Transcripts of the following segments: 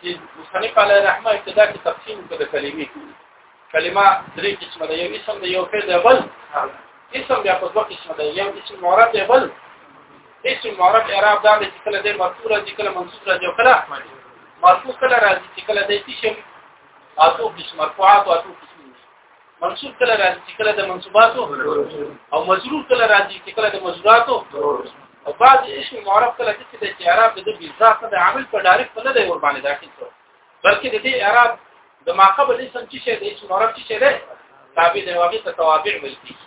چې مصنف علی رحمه ابتدا کې تقسیم کړ د کلمې کلمه درې قسمه ده یو اسم ده یو فعل ده بل اسم بیا په دوه قسمه ده یو اسم معرب ده بل اسم معرب اعراب دا چې کله د مرفوع راځي کله منصوب راځي او کله مرفوع کله راځي چې کله د اسم او تو قسم مرفوعات او تو قسم منصوب کله راځي چې کله د منصوباتو او مجرور کله راځي چې کله د مجروراتو او بعض اسم معرب کله چې د اعراب د بذات د عامل په ډایرک په نه دی ور باندې داخل شو بلکې د دې اعراب د ماقبل اسم چې شی د اسم معرب چې شی دی تابع دی واقع ته توابع ویل کیږي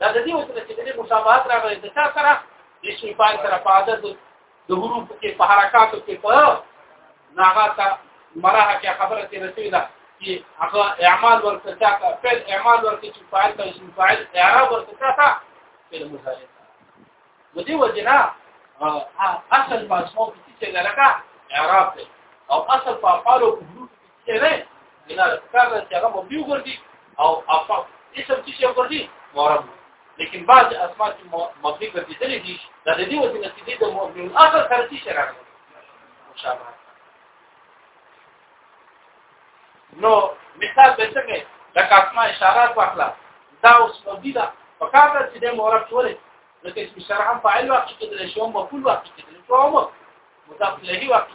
دا د دې وسره چې د مشابهت راغلي د چا سره د شي پای سره په عادت د حروف کې په حرکاتو کې په ناغه تا مراه کې خبره تیر شوې ده چې هغه اعمال ورته چا فعل اعمال ورته چې فاعل ته شي فاعل اعراب ورته چا تا فعل مضارع نو دې وجنا اصل په اسمو کې چې لکه اعراب دی او اصل په افعالو کې چې نه نه کار چې هغه مبني وګرځي او افعال اسم چې وګرځي معرب لیکن بعض اسماء چې مبني ګرځېدل دي دا د دې وجه نه چې د مبني اصل سره چې راغلي مشابهت نو مثال به څنګه د کاسما اشارات واخلا دا اوس مبني ده په کار ده چې د معرب شولې نو چې اسم شرح هم فاعل واقع کېدل شو مفعول واقع کېدل شو مضاف له واقع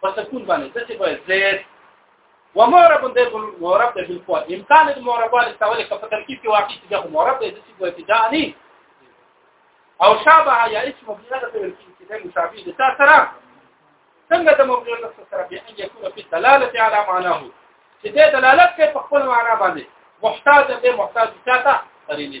په سکون باندې څه به زید ومعرب د معرب د بالقوه امکان د معرب ول تول کپ ترکیب کې واقع چې د معرب د څه په ابتدائي او شابه یا اسم بناء د ترکیب کې د مشابه د تا سره څنګه د مبني له سره به ان يكون في دلاله على معناه چې د دلالت کوي په خپل معنا باندې محتاج دی محتاج چاته قرینه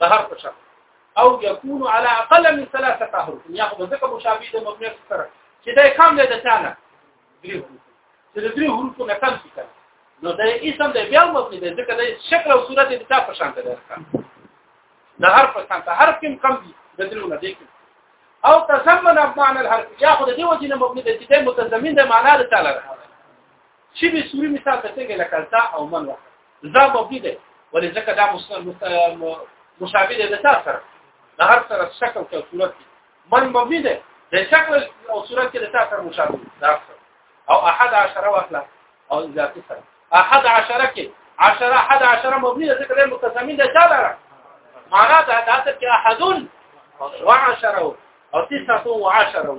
ده حرف شرط او يكون على اقل من ثلاثه احرف يا خو ځکه مشابه د مبني سره چې دا کم دی د ثانه درې حروف چې د درې حروف نه کم شي نو دا اسم د بیا مبني دی ځکه د شکل او صورت د تا په شان دی د حرف په شان هر کوم کم دی د درو نه دی او تضمن معنى الحرف ياخذ دي وجه مبني د چې متضمن د معنا د تعالی چې به سوري مثال ته څنګه لکه تا او من وه دا مبني ده ولې ځکه دا مشابه ده د تا سره د هر سره شکل او صورت کې من مبني ده د شکل او صورت کې د تا سره مشابه ده او احد عشره واخلا او ذاتي سره احد عشره کې عشره احد عشره مبني ده ځکه متضمن ده چا لره معنا دا ده چې احدون وعشره او تسعه وعشره